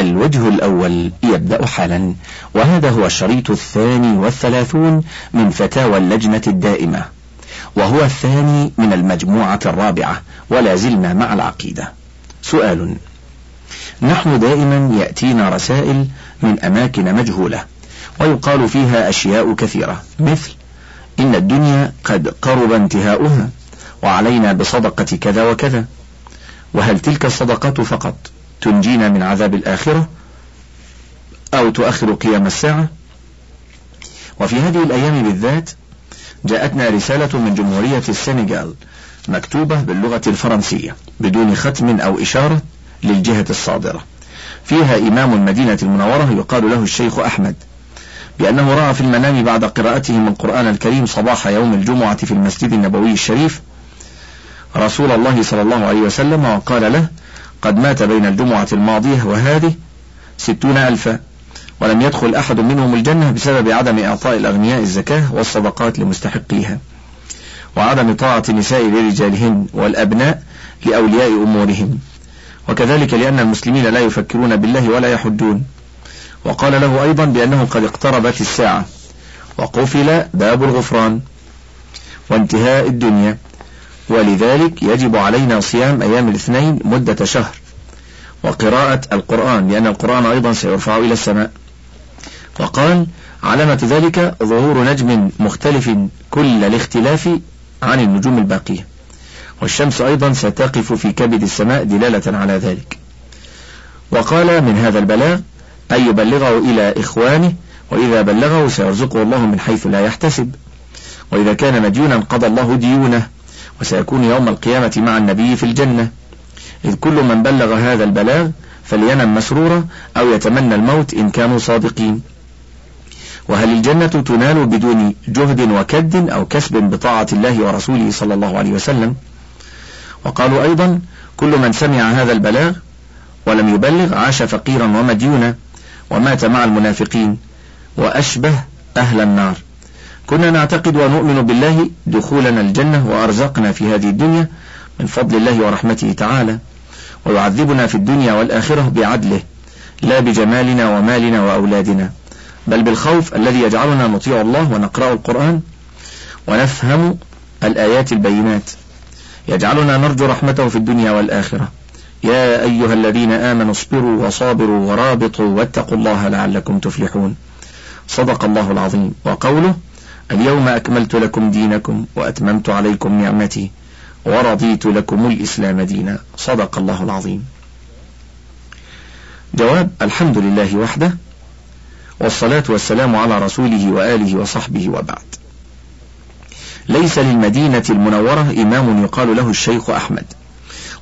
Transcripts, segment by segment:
الوجه الأول يبدأ حالا وهذا هو الشريط الثاني والثلاثون من فتاوى اللجنة الدائمة وهو الثاني من المجموعة الرابعة ولا زلنا مع العقيدة. سؤال نحن دائما يأتينا رسائل من أماكن مجهولة ويقال فيها أشياء كثيرة مثل إن الدنيا قد قرب انتهاؤها وعلينا بصدقة كذا وكذا وهل تلك الصدقات فقط؟ تنجينا من عذاب الآخرة أو تؤخر قيام الساعة. وفي هذه الأيام بالذات جاءتنا رسالة من جمهورية السنغال مكتوبة باللغة الفرنسية بدون ختم أو إشارة للجهة الصادرة. فيها إمام المدينة المنورة يقال له الشيخ أحمد بأنه رأى في المنام بعد قراءته من القرآن الكريم صباح يوم الجمعة في المسجد النبوي الشريف. رسول الله صلى الله عليه وسلم وقال له قد مات بين الجمعة الماضية وهذه ستون ألفا ولم يدخل أحد منهم الجنة بسبب عدم إعطاء الأغنياء الزكاة والصدقات لمستحقيها. وعدم طاعة النساء لرجالهن والأبناء لأولياء أمورهم وكذلك لأن المسلمين لا يفكرون بالله ولا يحجون. وقال له أيضا بأنه قد اقتربت الساعة. وقفل باب الغفران. وانتهاء الدنيا. ولذلك يجب علينا صيام أيام الاثنين مدة شهر. وقراءة القرآن لأن القرآن أيضا سيرفع إلى السماء. وقال علامة ذلك ظهور نجم مختلف كل الاختلاف عن النجوم الباقية. والشمس أيضا ستقف في كبد السماء دلالة على ذلك. وقال من هذا البلاغ أن يبلغه إلى إخوانه وإذا بلغه سيرزقه الله من حيث لا يحتسب. وإذا كان مديونا قضى الله ديونه وسيكون يوم القيامة مع النبي في الجنة. إذ كل من بلغ هذا البلاغ فلينم مسرورا أو يتمنى الموت إن كانوا صادقين. وهل الجنة تنال بدون جهد وكد أو كسب بطاعة الله ورسوله صلى الله عليه وسلم؟ وقالوا أيضا كل من سمع هذا البلاغ ولم يبلغ عاش فقيرا ومديونا ومات مع المنافقين وأشبه أهل النار. كنا نعتقد ونؤمن بالله دخولنا الجنة وأرزقنا في هذه الدنيا من فضل الله ورحمته تعالى ويعذبنا في الدنيا والآخرة بعدله لا بجمالنا ومالنا وأولادنا بل بالخوف الذي يجعلنا نطيع الله ونقرأ القرآن ونفهم الآيات البينات. يجعلنا نرجو رحمته في الدنيا والآخرة. يا أيها الذين آمنوا اصبروا وصابروا ورابطوا واتقوا الله لعلكم تفلحون. صدق الله العظيم. وقوله اليوم أكملت لكم دينكم وأتممت عليكم نعمتي ورضيت لكم الإسلام دينا. صدق الله العظيم. جواب الحمد لله وحده والصلاة والسلام على رسوله وآله وصحبه وبعد. ليس للمدينة المنورة إمام يقال له الشيخ أحمد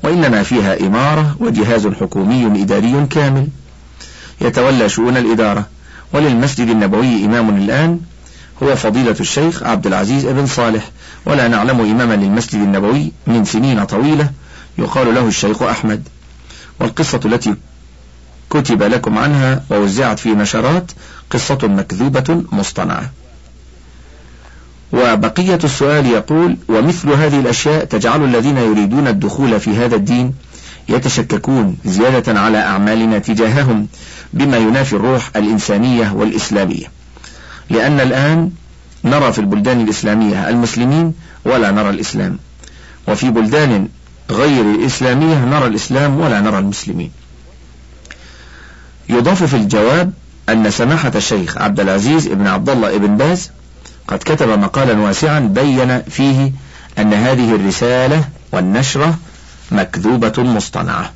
وإنما فيها إمارة وجهاز حكومي إداري كامل يتولى شؤون الإدارة وللمسجد النبوي إمام الآن هو فضيلة الشيخ عبد العزيز بن صالح ولا نعلم إماما للمسجد النبوي من سنين طويلة يقال له الشيخ أحمد. والقصة التي كتب لكم عنها ووزعت في نشرات قصة مكذوبة مصطنعة. وبقية السؤال يقول ومثل هذه الأشياء تجعل الذين يريدون الدخول في هذا الدين يتشككون زيادة على أعمالنا تجاههم بما ينافي الروح الإنسانية والإسلامية. لأن الآن نرى في البلدان الإسلامية المسلمين ولا نرى الإسلام. وفي بلدان غير الإسلامية نرى الإسلام ولا نرى المسلمين. يضاف في الجواب أن سماحة الشيخ عبد العزيز بن عبد الله بن باز قد كتب مقالا واسعا بين فيه أن هذه الرسالة والنشرة مكذوبة مصطنعة.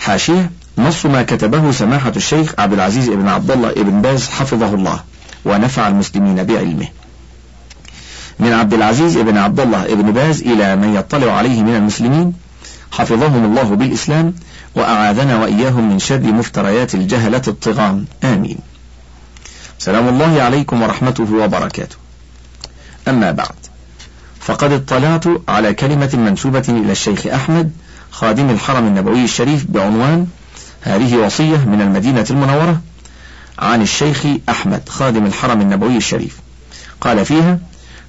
حاشية. نص ما كتبه سماحة الشيخ عبد العزيز بن عبد الله بن باز حفظه الله ونفع المسلمين بعلمه. من عبد العزيز بن عبد الله بن باز إلى من يطلع عليه من المسلمين حفظهم الله بالإسلام وأعاذنا وإياهم من شر مفتريات الجهلة الطغام آمين. سلام الله عليكم ورحمته وبركاته. أما بعد فقد اطلعت على كلمة منسوبة إلى الشيخ أحمد خادم الحرم النبوي الشريف بعنوان هذه وصية من المدينة المنورة عن الشيخ أحمد خادم الحرم النبوي الشريف. قال فيها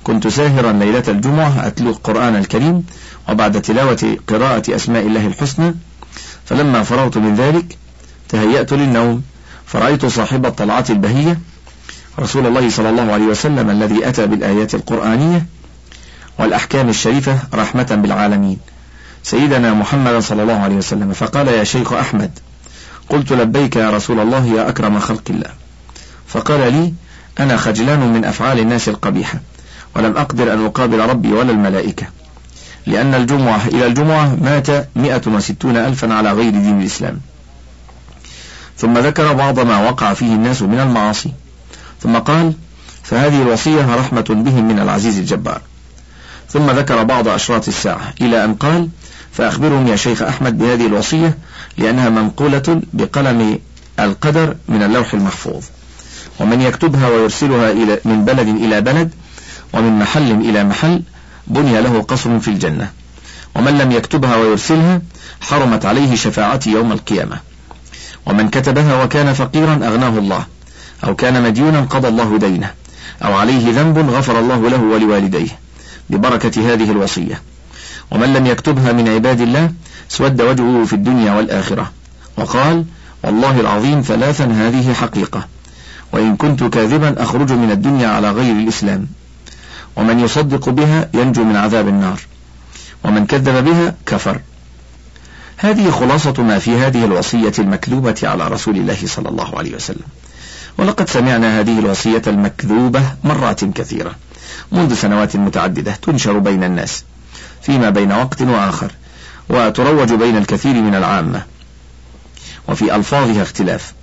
كنت ساهرا ليلة الجمعة أتلو القرآن الكريم وبعد تلاوة قراءة أسماء الله الحسنى فلما فرغت من ذلك تهيأت للنوم فرأيت صاحب الطلعة البهية رسول الله صلى الله عليه وسلم الذي أتى بالآيات القرآنية والأحكام الشريفة رحمة بالعالمين سيدنا محمد صلى الله عليه وسلم. فقال يا شيخ أحمد قلت لبيك يا رسول الله يا أكرم خلق الله. فقال لي أنا خجلان من أفعال الناس القبيحة ولم أقدر أن أقابل ربي ولا الملائكة لأن الجمعة إلى الجمعة مات مئة وستون ألفا على غير دين الإسلام. ثم ذكر بعض ما وقع فيه الناس من المعاصي. ثم قال فهذه الوصية رحمة بهم من العزيز الجبار. ثم ذكر بعض أشراط الساعة إلى أن قال فأخبرهم يا شيخ أحمد بهذه الوصية لأنها منقولة بقلم القدر من اللوح المحفوظ. ومن يكتبها ويرسلها إلى من بلد إلى بلد ومن محل إلى محل بني له قصر في الجنة. ومن لم يكتبها ويرسلها حرمت عليه شفاعتي يوم القيامة. ومن كتبها وكان فقيرا أغناه الله أو كان مديونا قضى الله دينه أو عليه ذنب غفر الله له ولوالديه. ببركة هذه الوصية. ومن لم يكتبها من عباد الله سود وجهه في الدنيا والآخرة. وقال والله العظيم ثلاثا هذه حقيقة. وإن كنت كاذبا أخرج من الدنيا على غير الإسلام. ومن يصدق بها ينجو من عذاب النار. ومن كذب بها كفر. هذه خلاصة ما في هذه الوصية المكذوبة على رسول الله صلى الله عليه وسلم. ولقد سمعنا هذه الوصية المكذوبة مرات كثيرة. منذ سنوات متعددة تنشر بين الناس. فيما بين وقت وآخر. وتروج بين الكثير من العامة. وفي ألفاظها اختلاف.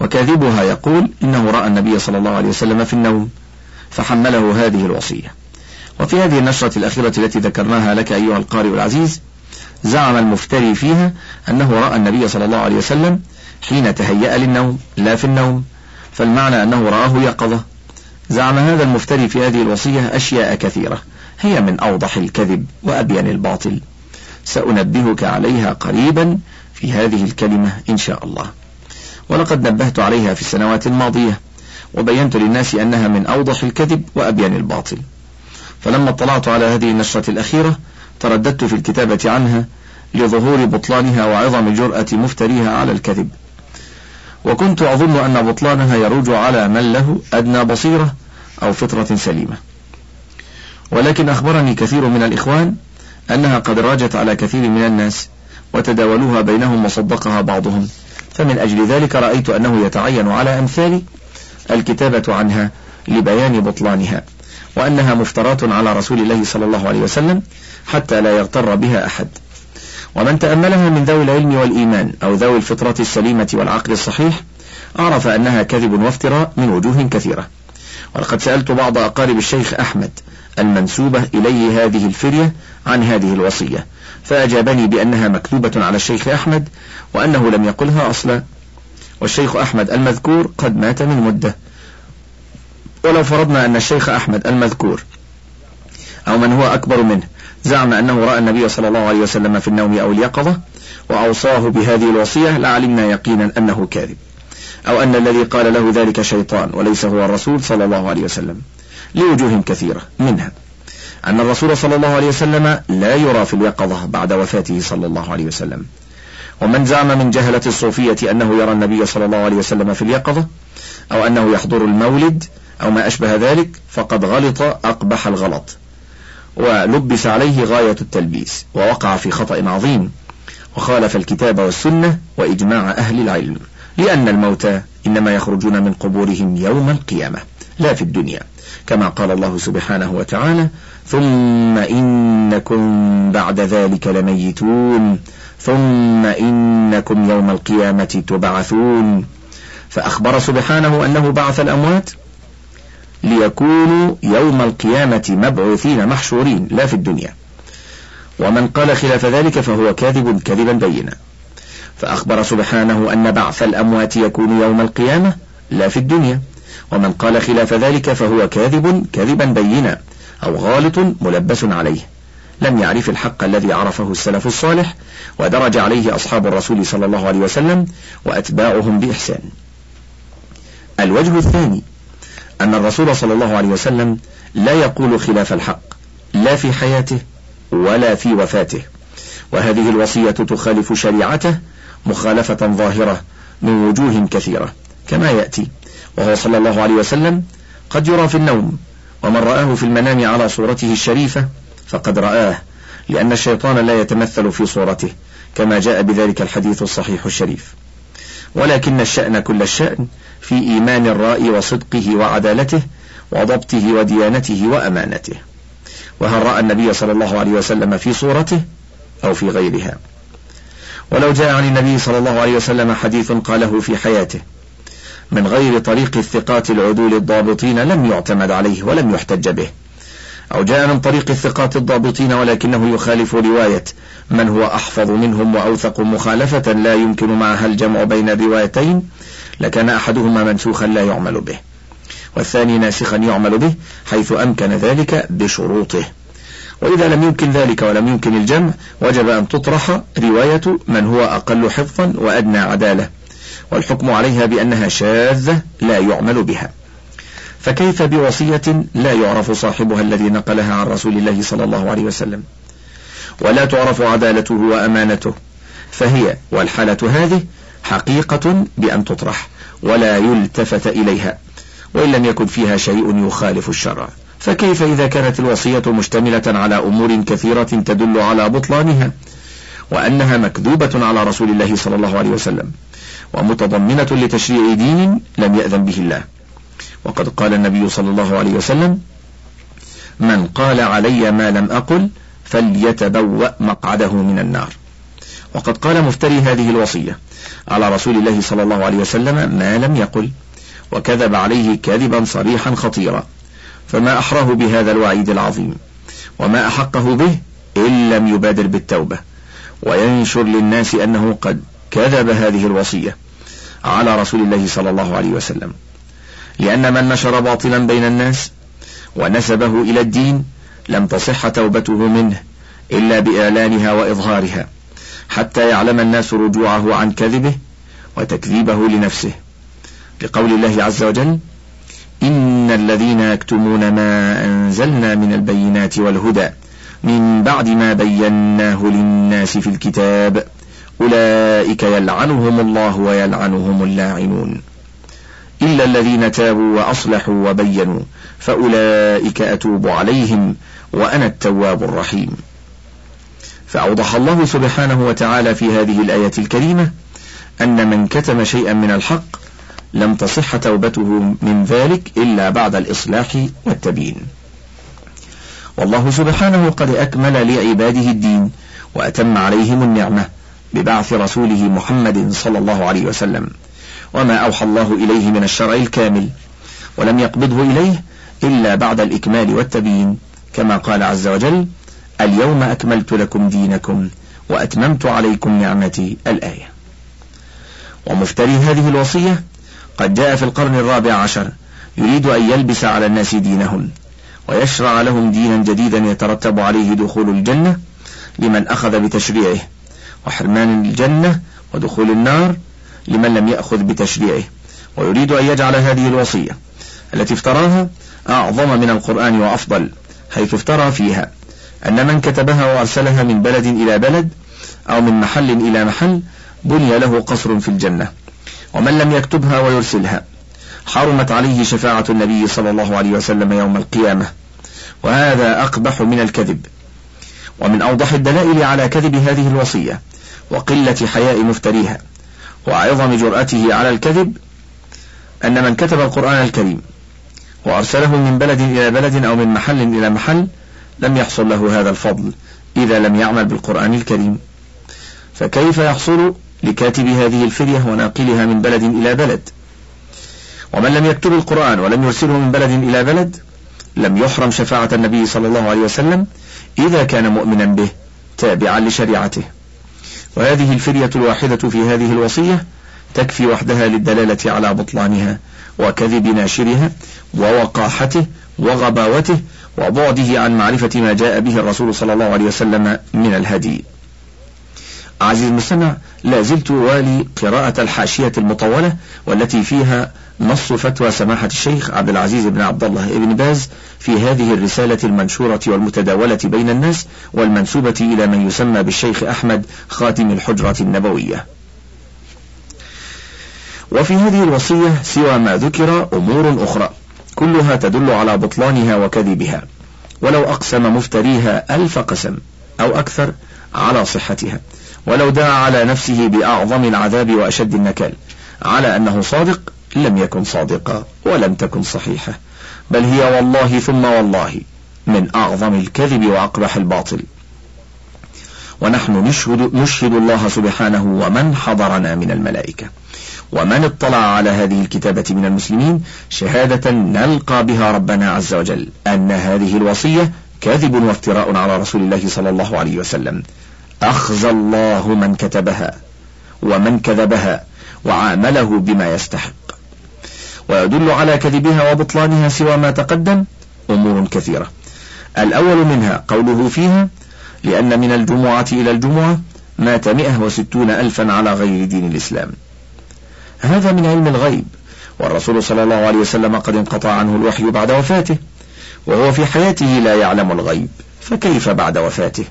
وكاذبها يقول إنه رأى النبي صلى الله عليه وسلم في النوم فحمله هذه الوصية. وفي هذه النشرة الأخيرة التي ذكرناها لك أيها القارئ العزيز زعم المفتري فيها أنه رأى النبي صلى الله عليه وسلم حين تهيأ للنوم لا في النوم فالمعنى أنه رآه يقظة. زعم هذا المفتري في هذه الوصية أشياء كثيرة هي من أوضح الكذب وأبين الباطل. سأنبهك عليها قريبا في هذه الكلمة إن شاء الله. ولقد نبهت عليها في السنوات الماضية وبينت للناس أنها من أوضح الكذب وأبين الباطل. فلما اطلعت على هذه النشرة الأخيرة ترددت في الكتابة عنها لظهور بطلانها وعظم جرأة مفتريها على الكذب. وكنت أظن أن بطلانها يروج على من له أدنى بصيرة أو فطرة سليمة. ولكن أخبرني كثير من الإخوان أنها قد راجت على كثير من الناس وتداولوها بينهم وصدقها بعضهم. فمن أجل ذلك رأيت أنه يتعين على أمثالي الكتابة عنها لبيان بطلانها وأنها مفترات على رسول الله صلى الله عليه وسلم حتى لا يغتر بها أحد. ومن تأملها من ذوي العلم والإيمان أو ذوي الفطرة السليمة والعقل الصحيح عرف أنها كذب وافتراء من وجوه كثيرة. ولقد سألت بعض أقارب الشيخ أحمد المنسوبة إليه هذه الفرية عن هذه الوصية فأجابني بأنها مكتوبة على الشيخ أحمد وأنه لم يقلها أصلا. والشيخ أحمد المذكور قد مات من مدة. ولو فرضنا أن الشيخ أحمد المذكور أو من هو أكبر منه زعم أنه رأى النبي صلى الله عليه وسلم في النوم أو اليقظة وأوصاه بهذه الوصية لعلمنا يقينا أنه كاذب أو أن الذي قال له ذلك شيطان وليس هو الرسول صلى الله عليه وسلم. لوجوه كثيرة منها أن الرسول صلى الله عليه وسلم لا يرى في اليقظة بعد وفاته صلى الله عليه وسلم. ومن زعم من جهلة الصوفية أنه يرى النبي صلى الله عليه وسلم في اليقظة أو أنه يحضر المولد أو ما أشبه ذلك فقد غلط أقبح الغلط ولبس عليه غاية التلبيس ووقع في خطأ عظيم وخالف الكتاب والسنة وإجماع أهل العلم لأن الموتى إنما يخرجون من قبورهم يوم القيامة. لا في الدنيا كما قال الله سبحانه وتعالى ثم إنكم بعد ذلك لميتون ثم إنكم يوم القيامة تبعثون. فأخبر سبحانه أنه بعث الأموات ليكونوا يوم القيامة مبعوثين محشورين لا في الدنيا. ومن قال خلاف ذلك فهو كاذب كذبا بينا. فأخبر سبحانه أن بعث الأموات يكون يوم القيامة لا في الدنيا. ومن قال خلاف ذلك فهو كاذب كذبا بينا أو غالط ملبس عليه. لم يعرف الحق الذي عرفه السلف الصالح ودرج عليه أصحاب الرسول صلى الله عليه وسلم وأتباعهم بإحسان. الوجه الثاني أن الرسول صلى الله عليه وسلم لا يقول خلاف الحق لا في حياته ولا في وفاته. وهذه الوصية تخالف شريعته مخالفة ظاهرة من وجوه كثيرة كما يأتي. وهو صلى الله عليه وسلم قد يرى في النوم ومن رآه في المنام على صورته الشريفة فقد رآه لأن الشيطان لا يتمثل في صورته كما جاء بذلك الحديث الصحيح الشريف. ولكن الشأن كل الشأن في إيمان الرائي وصدقه وعدالته وضبطه وديانته وأمانته. وهل رأى النبي صلى الله عليه وسلم في صورته؟ أو في غيرها. ولو جاء عن النبي صلى الله عليه وسلم حديث قاله في حياته من غير طريق الثقات العدول الضابطين لم يعتمد عليه ولم يحتج به. أو جاء من طريق الثقات الضابطين ولكنه يخالف رواية. من هو أحفظ منهم وأوثق مخالفة لا يمكن معها الجمع بين الروايتين لكان أحدهما منسوخا لا يعمل به. والثاني ناسخا يعمل به حيث أمكن ذلك بشروطه. وإذا لم يمكن ذلك ولم يمكن الجمع وجب أن تطرح رواية من هو أقل حفظا وأدنى عدالة. والحكم عليها بأنها شاذة لا يعمل بها. فكيف بوصية لا يعرف صاحبها الذي نقلها عن رسول الله صلى الله عليه وسلم؟ ولا تعرف عدالته وأمانته. فهي والحالة هذه حقيقة بأن تطرح ولا يلتفت إليها وإن لم يكن فيها شيء يخالف الشرع. فكيف إذا كانت الوصية مشتملة على أمور كثيرة تدل على بطلانها وأنها مكذوبة على رسول الله صلى الله عليه وسلم؟ ومتضمنة لتشريع دين لم يأذن به الله. وقد قال النبي صلى الله عليه وسلم من قال علي ما لم أقل فليتبوأ مقعده من النار. وقد قال مفتري هذه الوصية على رسول الله صلى الله عليه وسلم ما لم يقل. وكذب عليه كذبا صريحا خطيرا فما أحراه بهذا الوعيد العظيم وما أحقه به إن لم يبادر بالتوبة وينشر للناس أنه قد كذب هذه الوصية على رسول الله صلى الله عليه وسلم. لأن من نشر باطلا بين الناس ونسبه إلى الدين لم تصح توبته منه إلا بإعلانها وإظهارها حتى يعلم الناس رجوعه عن كذبه وتكذيبه لنفسه. لقول الله عز وجل إن الذين يكتمون ما أنزلنا من البينات والهدى من بعد ما بيناه للناس في الكتاب أولئك يلعنهم الله ويلعنهم اللاعنون. إلا الذين تابوا وأصلحوا وبينوا فأولئك أتوب عليهم وأنا التواب الرحيم. فأوضح الله سبحانه وتعالى في هذه الآية الكريمة أن من كتم شيئا من الحق لم تصح توبته من ذلك إلا بعد الإصلاح والتبيين. والله سبحانه قد أكمل لعباده الدين وأتم عليهم النعمة. ببعث رسوله محمد صلى الله عليه وسلم. وما أوحى الله إليه من الشرع الكامل ولم يقبضه إليه إلا بعد الإكمال والتبيين. كما قال عز وجل اليوم أكملت لكم دينكم وأتممت عليكم نعمتي الآية. ومفتري هذه الوصية قد جاء في القرن الرابع عشر يريد أن يلبس على الناس دينهم ويشرع لهم دينا جديدا يترتب عليه دخول الجنة لمن أخذ بتشريعه. وحرمان الجنة ودخول النار لمن لم يأخذ بتشريعه. ويريد أن يجعل هذه الوصية التي افتراها أعظم من القرآن وأفضل حيث افترى فيها أن من كتبها وأرسلها من بلد إلى بلد أو من محل إلى محل بني له قصر في الجنة. ومن لم يكتبها ويرسلها حرمت عليه شفاعة النبي صلى الله عليه وسلم يوم القيامة. وهذا أقبح من الكذب. ومن أوضح الدلائل على كذب هذه الوصية وقلة حياء مفتريها وعظم جرأته على الكذب أن من كتب القرآن الكريم وأرسله من بلد إلى بلد أو من محل إلى محل لم يحصل له هذا الفضل إذا لم يعمل بالقرآن الكريم. فكيف يحصل لكاتب هذه الفرية وناقلها من بلد إلى بلد؟ ومن لم يكتب القرآن ولم يرسله من بلد إلى بلد لم يحرم شفاعة النبي صلى الله عليه وسلم إذا كان مؤمنا به تابعا لشريعته. وهذه الفرية الواحدة في هذه الوصية تكفي وحدها للدلالة على بطلانها وكذب ناشرها ووقاحته وغباوته وبعده عن معرفة ما جاء به الرسول صلى الله عليه وسلم من الهدي. عزيز المستمع لا زلت والي قراءة الحاشية المطولة والتي فيها نص فتوى سماحة الشيخ عبد العزيز بن عبد الله بن باز في هذه الرسالة المنشورة والمتداولة بين الناس والمنسوبة إلى من يسمى بالشيخ أحمد خاتم الحجرة النبوية. وفي هذه الوصية سوى ما ذكر أمور أخرى كلها تدل على بطلانها وكذبها ولو أقسم مفتريها ألف قسم أو أكثر على صحتها ولو دعا على نفسه بأعظم العذاب وأشد النكال على أنه صادق لم يكن صادقا ولم تكن صحيحة. بل هي والله ثم والله من أعظم الكذب وأقبح الباطل. ونحن نشهد, نشهد الله سبحانه ومن حضرنا من الملائكة. ومن اطلع على هذه الكتابة من المسلمين شهادة نلقى بها ربنا عز وجل أن هذه الوصية كذب وافتراء على رسول الله صلى الله عليه وسلم. أخزى الله من كتبها ومن كذبها وعامله بما يستحق. ويدل على كذبها وبطلانها سوى ما تقدم أمور كثيرة. الأول منها قوله فيها لأن من الجمعة إلى الجمعة مات مئة وستون ألفا على غير دين الإسلام. هذا من علم الغيب والرسول صلى الله عليه وسلم قد انقطع عنه الوحي بعد وفاته وهو في حياته لا يعلم الغيب فكيف بعد وفاته؟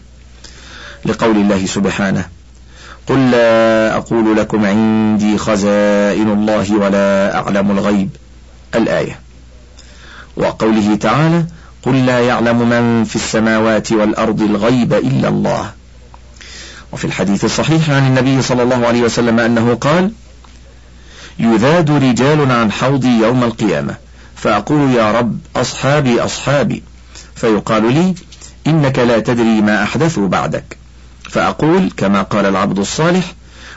لقول الله سبحانه قل لا أقول لكم عندي خزائن الله ولا أعلم الغيب. الآية. وقوله تعالى قل لا يعلم من في السماوات والأرض الغيب إلا الله. وفي الحديث الصحيح عن النبي صلى الله عليه وسلم أنه قال يذاد رجال عن حوضي يوم القيامة فأقول يا رب أصحابي أصحابي فيقال لي إنك لا تدري ما أحدثوا بعدك. فأقول كما قال العبد الصالح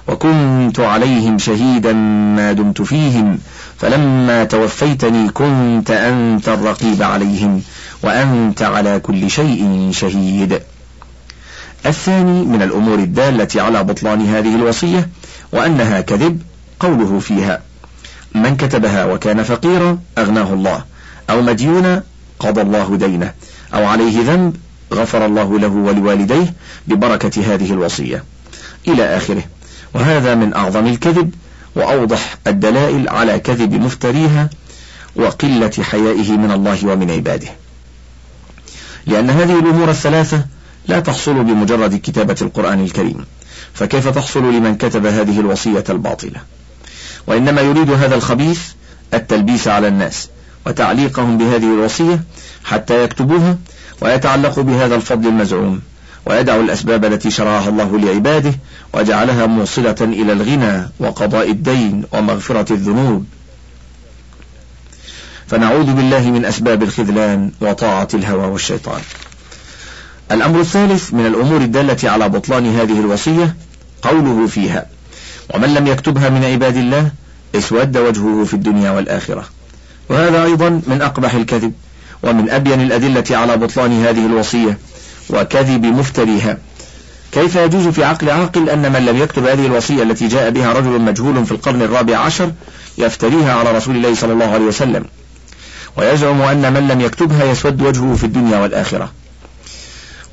وكنت عليهم شهيدا ما دمت فيهم فلما توفيتني كنت أنت الرقيب عليهم وأنت على كل شيء شهيد. الثاني من الأمور الدالة على بطلان هذه الوصية وأنها كذب قوله فيها من كتبها وكان فقيرا أغناه الله أو مديونا قضى الله دينه أو عليه ذنب غفر الله له ولوالديه ببركة هذه الوصية. إلى آخره. وهذا من أعظم الكذب وأوضح الدلائل على كذب مفتريها وقلة حيائه من الله ومن عباده. لأن هذه الأمور الثلاثة لا تحصل بمجرد كتابة القرآن الكريم. فكيف تحصل لمن كتب هذه الوصية الباطلة؟ وإنما يريد هذا الخبيث التلبيس على الناس وتعليقهم بهذه الوصية حتى يكتبوها ويتعلق بهذا الفضل المزعوم ويدع الأسباب التي شرعها الله لعباده وجعلها موصلة إلى الغنى وقضاء الدين ومغفرة الذنوب. فنعوذ بالله من أسباب الخذلان وطاعة الهوى والشيطان. الأمر الثالث من الأمور الدالة على بطلان هذه الوصية قوله فيها ومن لم يكتبها من عباد الله اسود وجهه في الدنيا والآخرة وهذا أيضا من أقبح الكذب. ومن أبين الأدلة على بطلان هذه الوصية وكذب مفتريها. كيف يجوز في عقل عاقل أن من لم يكتب هذه الوصية التي جاء بها رجل مجهول في القرن الرابع عشر يفتريها على رسول الله صلى الله عليه وسلم؟ ويزعم أن من لم يكتبها يسود وجهه في الدنيا والآخرة.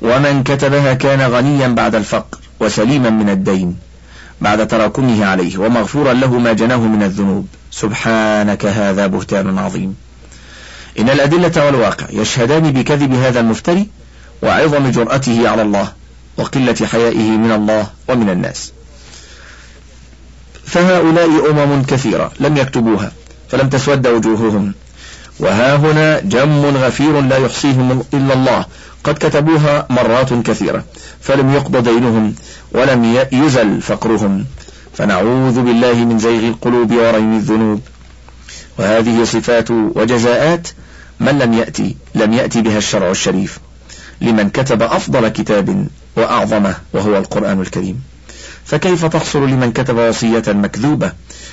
ومن كتبها كان غنيا بعد الفقر وسليما من الدين بعد تراكمه عليه ومغفورا له ما جناه من الذنوب. سبحانك هذا بهتان عظيم. إن الأدلة والواقع يشهدان بكذب هذا المفتري وعظم جرأته على الله وقلة حيائه من الله ومن الناس. فهؤلاء أمم كثيرة لم يكتبوها فلم تسود وجوههم. وها هنا جم غفير لا يحصيهم إلا الله. قد كتبوها مرات كثيرة فلم يقض دينهم ولم يزل فقرهم. فنعوذ بالله من زيغ القلوب ورين الذنوب. وهذه صفات وجزاءات من لم يأتي لم يأتي بها الشرع الشريف. لمن كتب أفضل كتاب وأعظمه وهو القرآن الكريم. فكيف تحصل لمن كتب وصية مكذوبة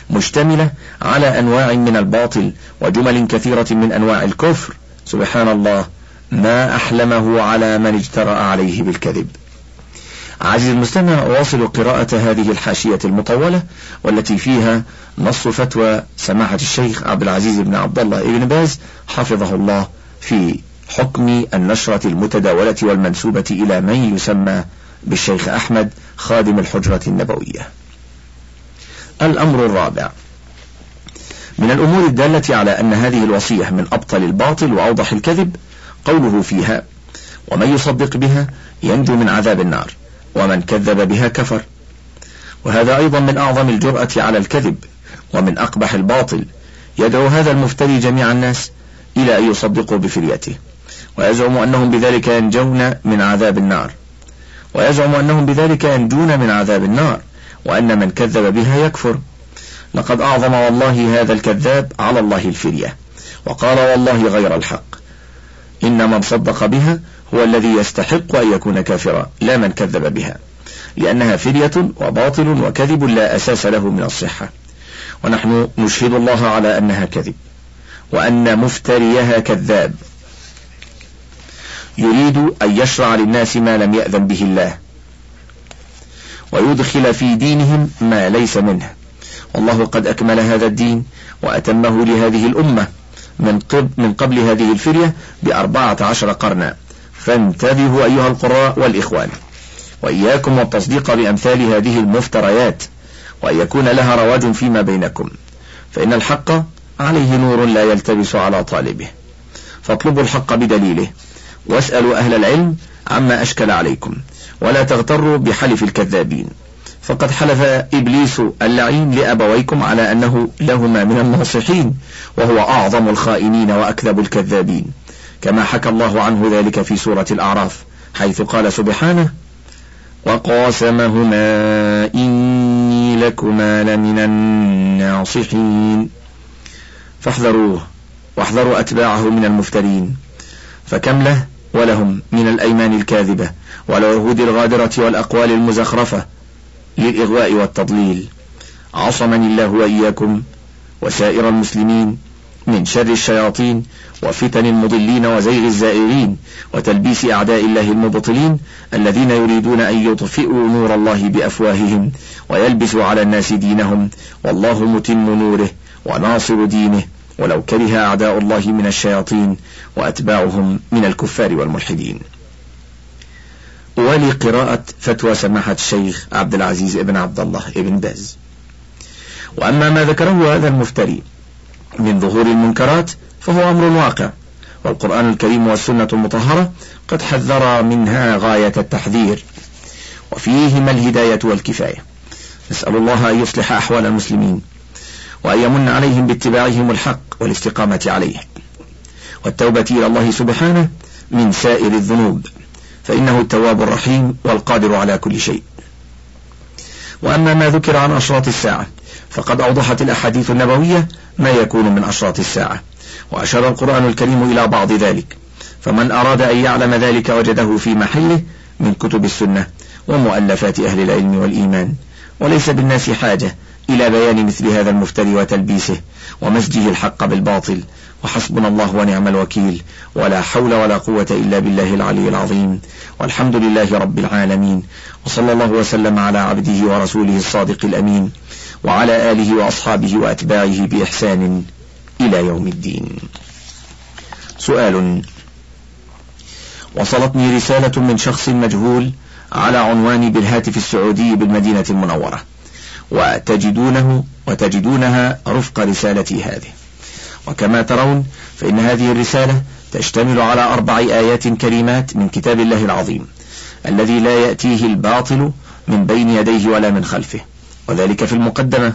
مشتملة على أنواع من الباطل وجمل كثيرة من أنواع الكفر؟ سبحان الله ما أحلمه على من اجترأ عليه بالكذب. عزيزي المستمع أواصل قراءة هذه الحاشية المطولة والتي فيها نص فتوى سماحة الشيخ عبد العزيز بن عبد الله بن باز حفظه الله في حكم النشرة المتداولة والمنسوبة إلى من يسمى بالشيخ أحمد خادم الحجرة النبوية. الأمر الرابع من الأمور الدالة على أن هذه الوصية من أبطل الباطل وأوضح الكذب قوله فيها ومن يصدق بها ينجو من عذاب النار ومن كذب بها كفر. وهذا أيضا من أعظم الجرأة على الكذب ومن أقبح الباطل. يدعو هذا المفتري جميع الناس إلى أن يصدقوا بفريته. ويزعم أنهم بذلك ينجون من عذاب النار. ويزعم أنهم بذلك ينجون من عذاب النار. وأن من كذب بها يكفر. لقد أعظم والله هذا الكذاب على الله الفرية. وقال والله غير الحق. إن من صدق بها هو الذي يستحق أن يكون كافرا لا من كذب بها. لأنها فرية وباطل وكذب لا أساس له من الصحة. ونحن نشهد الله على أنها كذب وأن مفتريها كذاب. يريد أن يشرع للناس ما لم يأذن به الله. ويدخل في دينهم ما ليس منه. والله قد أكمل هذا الدين وأتمه لهذه الأمة. من قبل, من قبل هذه الفرية بأربعة عشر قرنا فانتبهوا أيها القراء والإخوان. وإياكم والتصديق بأمثال هذه المفتريات. وأن يكون لها رواج فيما بينكم. فإن الحق عليه نور لا يلتبس على طالبه. فاطلبوا الحق بدليله. واسألوا أهل العلم عما أشكل عليكم. ولا تغتروا بحلف الكذابين. فقد حلف إبليس اللعين لأبويكم على أنه لهما من الناصحين وهو أعظم الخائنين وأكذب الكذابين. كما حكى الله عنه ذلك في سورة الأعراف حيث قال سبحانه وقاسمهما إني لكما لمن الناصحين. فاحذروه واحذروا أتباعه من المفترين. فكم له؟ ولهم من الأيمان الكاذبة والعهود الغادرة والأقوال المزخرفة للإغواء والتضليل. عصمني الله وإياكم وسائر المسلمين من شر الشياطين وفتن المضلين وزيغ الزائرين وتلبيس أعداء الله المبطلين الذين يريدون أن يطفئوا نور الله بأفواههم ويلبسوا على الناس دينهم والله متم نوره وناصر دينه ولو كره أعداء الله من الشياطين وأتباعهم من الكفار والملحدين. ولقراءة فتوى سماحة الشيخ عبد العزيز ابن عبد الله ابن باز. وأما ما ذكره هذا المفتري من ظهور المنكرات فهو أمر واقع والقرآن الكريم والسنة المطهرة قد حذر منها غاية التحذير وفيهما الهداية والكفاية. نسأل الله أن يصلح أحوال المسلمين وأن يمن عليهم باتباعهم الحق والاستقامة عليه. والتوبة إلى الله سبحانه من سائر الذنوب. فإنه التواب الرحيم والقادر على كل شيء. وأما ما ذكر عن أشراط الساعة فقد أوضحت الأحاديث النبوية ما يكون من أشراط الساعة وأشار القرآن الكريم إلى بعض ذلك فمن أراد أن يعلم ذلك وجده في محله من كتب السنة ومؤلفات أهل العلم والإيمان وليس بالناس حاجة إلى بيان مثل هذا المفتري وتلبيسه ومزجه الحق بالباطل وحسبنا الله ونعم الوكيل. ولا حول ولا قوة إلا بالله العلي العظيم. والحمد لله رب العالمين. وصلى الله وسلم على عبده ورسوله الصادق الأمين. وعلى آله وأصحابه وأتباعه بإحسان إلى يوم الدين. سؤال وصلتني رسالة من شخص مجهول على عنواني بالهاتف السعودي بالمدينة المنورة. وتجدونه وتجدونها رفق رسالتي هذه. وكما ترون فإن هذه الرسالة تشتمل على أربع آيات كريمات من كتاب الله العظيم الذي لا يأتيه الباطل من بين يديه ولا من خلفه وذلك في المقدمة.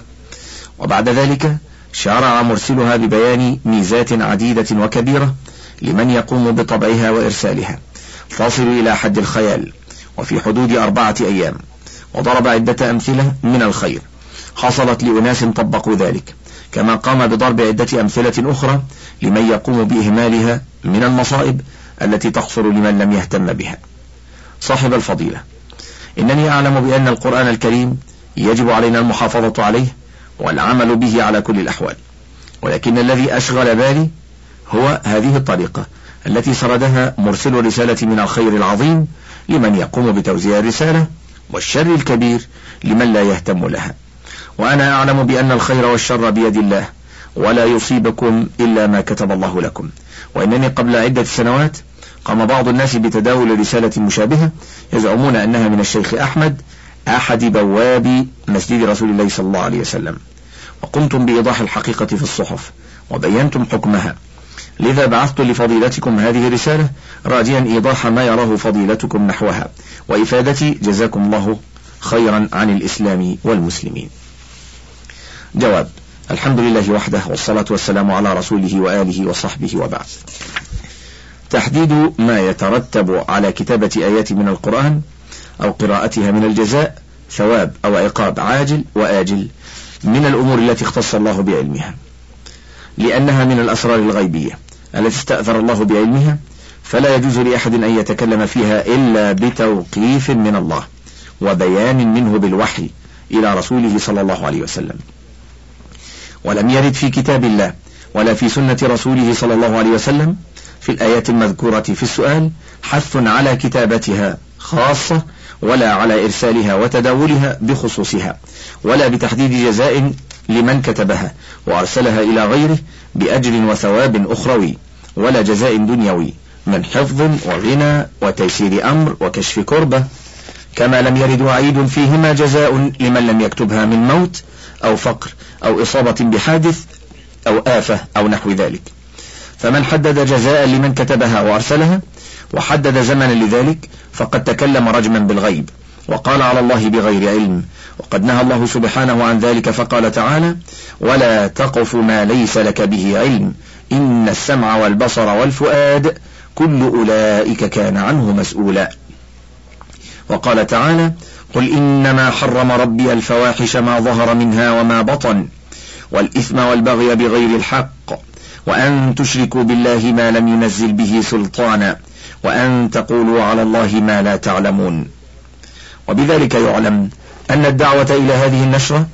وبعد ذلك شرع مرسلها ببيان ميزات عديدة وكبيرة لمن يقوم بطبعها وإرسالها. تصل إلى حد الخيال وفي حدود أربعة أيام وضرب عدة أمثلة من الخير. حصلت لأناس طبقوا ذلك. كما قام بضرب عدة أمثلة أخرى لمن يقوم بإهمالها من المصائب التي تحصل لمن لم يهتم بها. صاحب الفضيلة إنني أعلم بأن القرآن الكريم يجب علينا المحافظة عليه والعمل به على كل الأحوال ولكن الذي أشغل بالي هو هذه الطريقة التي سردها مرسل الرسالة من الخير العظيم لمن يقوم بتوزيع الرسالة والشر الكبير لمن لا يهتم لها. وأنا أعلم بأن الخير والشر بيد الله ولا يصيبكم إلا ما كتب الله لكم. وإنني قبل عدة سنوات قام بعض الناس بتداول رسالة مشابهة يزعمون أنها من الشيخ أحمد أحد بواب مسجد رسول الله صلى الله عليه وسلم. وقمتم بإيضاح الحقيقة في الصحف وبينتم حكمها. لذا بعثت لفضيلتكم هذه الرسالة راجيا إيضاح ما يراه فضيلتكم نحوها. وإفادتي جزاكم الله خيرا عن الإسلام والمسلمين. جواب. الحمد لله وحده والصلاة والسلام على رسوله وآله وصحبه وبعد. تحديد ما يترتب على كتابة آيات من القرآن أو قراءتها من الجزاء ثواب أو عقاب عاجل وآجل من الأمور التي اختص الله بعلمها. لأنها من الأسرار الغيبية التي استأثر الله بعلمها فلا يجوز لأحد أن يتكلم فيها إلا بتوقيف من الله وبيان منه بالوحي إلى رسوله صلى الله عليه وسلم. ولم يرد في كتاب الله ولا في سنة رسوله صلى الله عليه وسلم في الآيات المذكورة في السؤال حث على كتابتها خاصة ولا على إرسالها وتداولها بخصوصها ولا بتحديد جزاء لمن كتبها وأرسلها إلى غيره بأجر وثواب أخروي ولا جزاء دنيوي من حفظ وغنى وتيسير أمر وكشف كربة كما لم يرد وعيد فيهما جزاء لمن لم يكتبها من موت أو فقر أو إصابة بحادث أو آفة أو نحو ذلك. فمن حدد جزاء لمن كتبها وأرسلها وحدد زمنا لذلك فقد تكلم رجما بالغيب وقال على الله بغير علم وقد نهى الله سبحانه عن ذلك فقال تعالى ولا تقف ما ليس لك به علم إن السمع والبصر والفؤاد كل أولئك كان عنه مسؤولا. وقال تعالى قل إنما حرم ربي الفواحش ما ظهر منها وما بطن والإثم والبغي بغير الحق وأن تشركوا بالله ما لم ينزل به سلطانا وأن تقولوا على الله ما لا تعلمون وبذلك يعلم أن الدعوة إلى هذه النشرة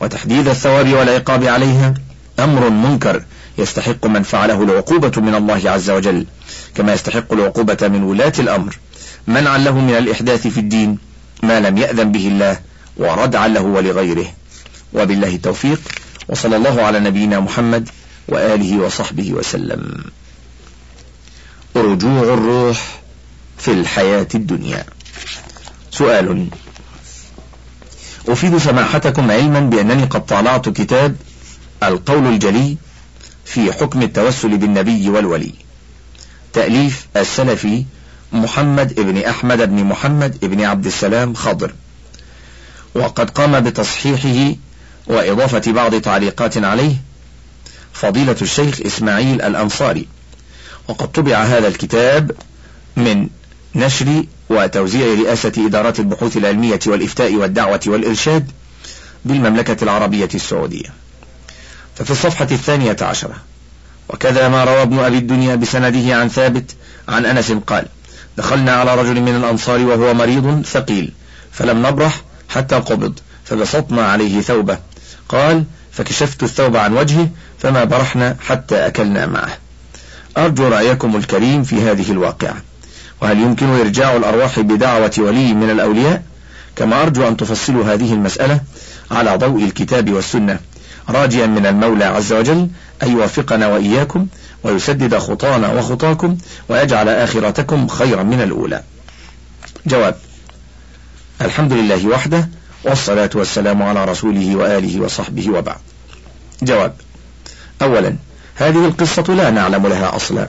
وتحديد الثواب والعقاب عليها أمر منكر يستحق من فعله العقوبة من الله عز وجل كما يستحق العقوبة من ولاة الأمر منعا له من الإحداث في الدين ما لم يأذن به الله وردعا له ولغيره. وبالله التوفيق وصلى الله على نبينا محمد وآله وصحبه وسلم. رجوع الروح في الحياة الدنيا. سؤال أفيد سماحتكم علما بأنني قد طالعت كتاب القول الجلي في حكم التوسل بالنبي والولي. تأليف السلفي محمد ابن أحمد بن محمد ابن عبد السلام خضر. وقد قام بتصحيحه وإضافة بعض تعليقات عليه فضيلة الشيخ إسماعيل الأنصاري. وقد طبع هذا الكتاب من نشر وتوزيع رئاسة إدارات البحوث العلمية والإفتاء والدعوة والإرشاد بالمملكة العربية السعودية. ففي الصفحة الثانية عشرة وكذا ما روى ابن أبي الدنيا بسنده عن ثابت عن أنس قال دخلنا على رجل من الأنصار وهو مريض ثقيل فلم نبرح حتى قبض فبسطنا عليه ثوبه. قال فكشفت الثوب عن وجهه فما برحنا حتى أكلنا معه. أرجو رأيكم الكريم في هذه الواقعة. وهل يمكن إرجاع الأرواح بدعوة ولي من الأولياء؟ كما أرجو أن تفصلوا هذه المسألة على ضوء الكتاب والسنة. راجيا من المولى عز وجل أن يوفقنا وإياكم ويسدد خطانا وخطاكم ويجعل آخرتكم خيرا من الأولى. جواب الحمد لله وحده والصلاة والسلام على رسوله وآله وصحبه وبعد. جواب أولا هذه القصة لا نعلم لها أصلا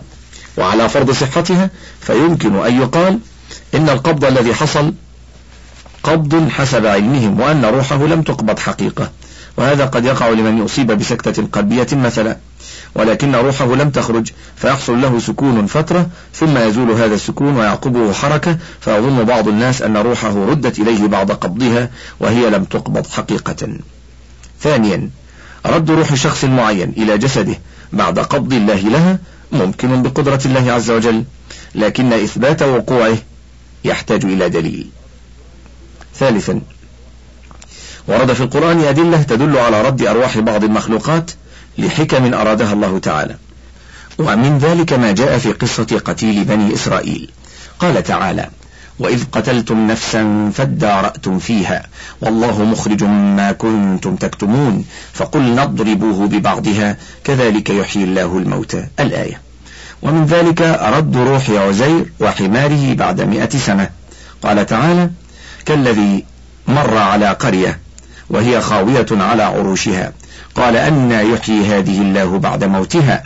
وعلى فرض صحتها فيمكن أن يقال إن القبض الذي حصل قبض حسب علمهم وأن روحه لم تقبض حقيقة. وهذا قد يقع لمن يصيب بسكتة قلبية مثلا ولكن روحه لم تخرج فيحصل له سكون فترة ثم يزول هذا السكون ويعقبه حركة فيظن بعض الناس أن روحه ردت إليه بعد قبضها وهي لم تقبض حقيقة. ثانيا رد روح شخص معين إلى جسده بعد قبض الله لها ممكن بقدرة الله عز وجل لكن إثبات وقوعه يحتاج إلى دليل. ثالثا ورد في القرآن أدلة تدل على رد أرواح بعض المخلوقات لحكم أرادها الله تعالى. ومن ذلك ما جاء في قصة قتيل بني إسرائيل. قال تعالى وإذ قتلتم نفسا فادارأتم فيها والله مخرج ما كنتم تكتمون فقل نضربوه ببعضها كذلك يحيي الله الموتى. الآية. ومن ذلك رد روح عزير وحماره بعد مئة سنة. قال تعالى كالذي مر على قرية وهي خاوية على عروشها. قال أن يحيي هذه الله بعد موتها.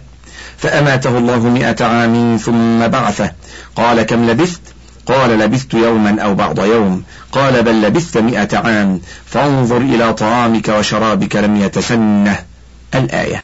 فأماته الله مئة عام ثم بعثه. قال كم لبثت؟ قال لبثت يوما أو بعض يوم. قال بل لبثت مئة عام. فانظر إلى طعامك وشرابك لم يتسنه. الآية.